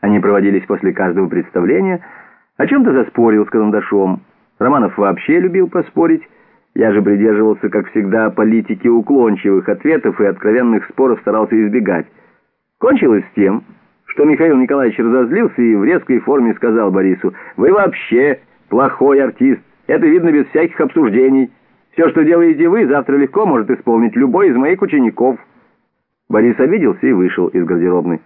Они проводились после каждого представления. О чем-то заспорил с карандашом. Романов вообще любил поспорить. Я же придерживался, как всегда, политики уклончивых ответов и откровенных споров старался избегать. Кончилось тем, что Михаил Николаевич разозлился и в резкой форме сказал Борису, «Вы вообще плохой артист, это видно без всяких обсуждений. Все, что делаете вы, завтра легко может исполнить любой из моих учеников». Борис обиделся и вышел из гардеробной.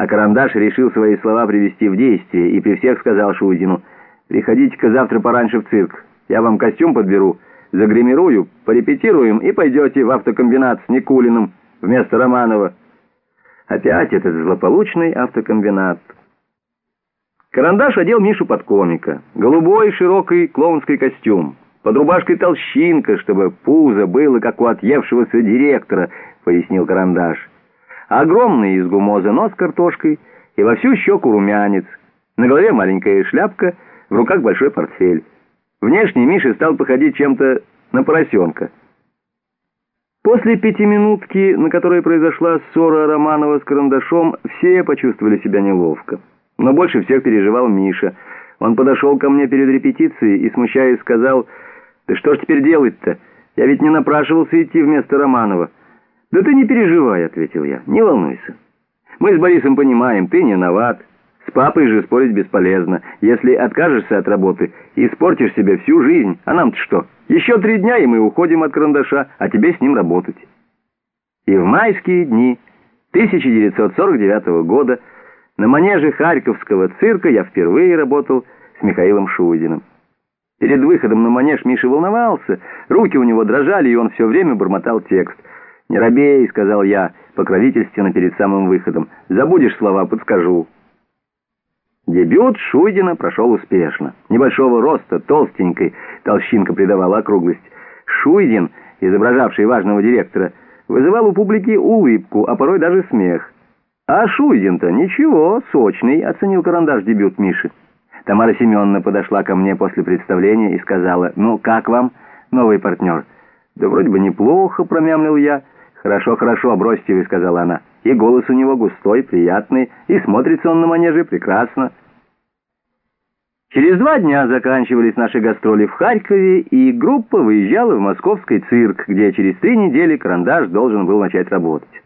А Карандаш решил свои слова привести в действие и при всех сказал Шуйдину, «Приходите-ка завтра пораньше в цирк, я вам костюм подберу, загримирую, порепетируем и пойдете в автокомбинат с Никулиным вместо Романова». Опять этот злополучный автокомбинат. Карандаш одел Мишу под комика. Голубой широкий клоунский костюм. Под рубашкой толщинка, чтобы пузо было, как у отъевшегося директора, пояснил Карандаш. Огромный из гумоза нос картошкой и во всю щеку румянец. На голове маленькая шляпка, в руках большой портфель. Внешне Миша стал походить чем-то на поросенка. После пятиминутки, на которой произошла ссора Романова с Карандашом, все почувствовали себя неловко. Но больше всех переживал Миша. Он подошел ко мне перед репетицией и, смущаясь, сказал, «Да что ж теперь делать-то? Я ведь не напрашивался идти вместо Романова». «Да ты не переживай», — ответил я, — «не волнуйся. Мы с Борисом понимаем, ты не виноват. С папой же спорить бесполезно. Если откажешься от работы, испортишь себе всю жизнь. А нам-то что? Еще три дня, и мы уходим от карандаша, а тебе с ним работать». И в майские дни 1949 года на манеже Харьковского цирка я впервые работал с Михаилом Шуйдиным. Перед выходом на манеж Миша волновался, руки у него дрожали, и он все время бормотал текст — «Не робей», — сказал я, покровительственно перед самым выходом. «Забудешь слова, подскажу». Дебют Шуйдина прошел успешно. Небольшого роста, толстенькой, толщинка придавала округлость. Шуйдин, изображавший важного директора, вызывал у публики улыбку, а порой даже смех. А Шуйдин-то ничего, сочный, оценил карандаш дебют Миши. Тамара Семеновна подошла ко мне после представления и сказала, «Ну, как вам, новый партнер?» «Да вроде бы неплохо», — промямлил я. «Хорошо, хорошо, бросьте вы», — сказала она. «И голос у него густой, приятный, и смотрится он на манеже прекрасно». Через два дня заканчивались наши гастроли в Харькове, и группа выезжала в московский цирк, где через три недели карандаш должен был начать работать.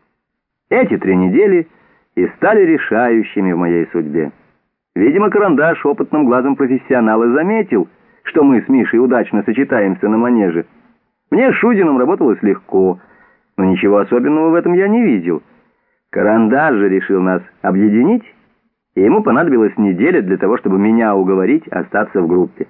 Эти три недели и стали решающими в моей судьбе. Видимо, карандаш опытным глазом профессионала заметил, что мы с Мишей удачно сочетаемся на манеже. Мне с Шудиным работалось легко — но ничего особенного в этом я не видел. Карандаш же решил нас объединить, и ему понадобилась неделя для того, чтобы меня уговорить остаться в группе.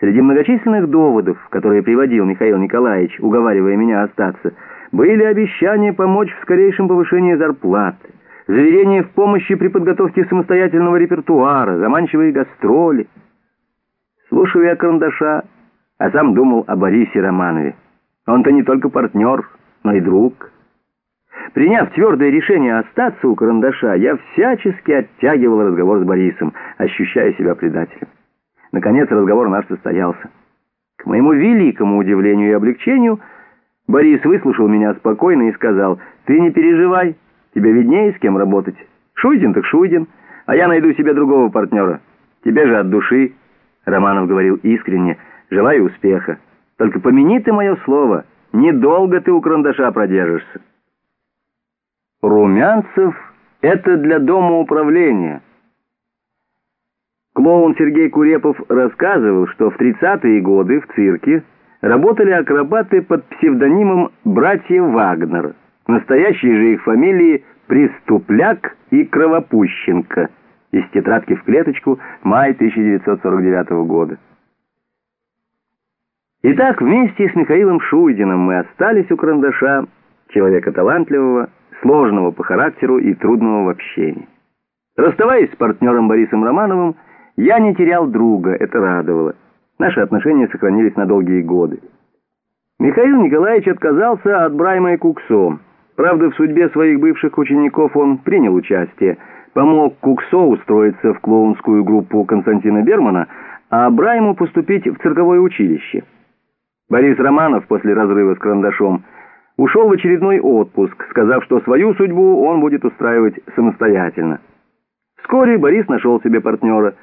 Среди многочисленных доводов, которые приводил Михаил Николаевич, уговаривая меня остаться, были обещания помочь в скорейшем повышении зарплаты, заверения в помощи при подготовке самостоятельного репертуара, заманчивые гастроли. Слушаю я карандаша, а сам думал о Борисе Романове. Он-то не только партнер, мой друг. Приняв твердое решение остаться у карандаша, я всячески оттягивал разговор с Борисом, ощущая себя предателем. Наконец разговор наш состоялся. К моему великому удивлению и облегчению, Борис выслушал меня спокойно и сказал, «Ты не переживай, тебе виднее, с кем работать. Шуйдин так Шуйдин, а я найду себе другого партнера. Тебе же от души». Романов говорил искренне, «Желаю успеха. Только помяни ты мое слово». Недолго ты у карандаша продержишься. Румянцев — это для дома управления. Клоун Сергей Курепов рассказывал, что в 30-е годы в цирке работали акробаты под псевдонимом «Братья Вагнер». Настоящие же их фамилии «Преступляк» и «Кровопущенко» из тетрадки в клеточку май 1949 года. Итак, вместе с Михаилом Шуйдиным мы остались у карандаша, человека талантливого, сложного по характеру и трудного в общении. Расставаясь с партнером Борисом Романовым, я не терял друга, это радовало. Наши отношения сохранились на долгие годы. Михаил Николаевич отказался от Брайма и Куксо. Правда, в судьбе своих бывших учеников он принял участие, помог Куксо устроиться в клоунскую группу Константина Бермана, а Брайму поступить в цирковое училище. Борис Романов после разрыва с карандашом ушел в очередной отпуск, сказав, что свою судьбу он будет устраивать самостоятельно. Вскоре Борис нашел себе партнера.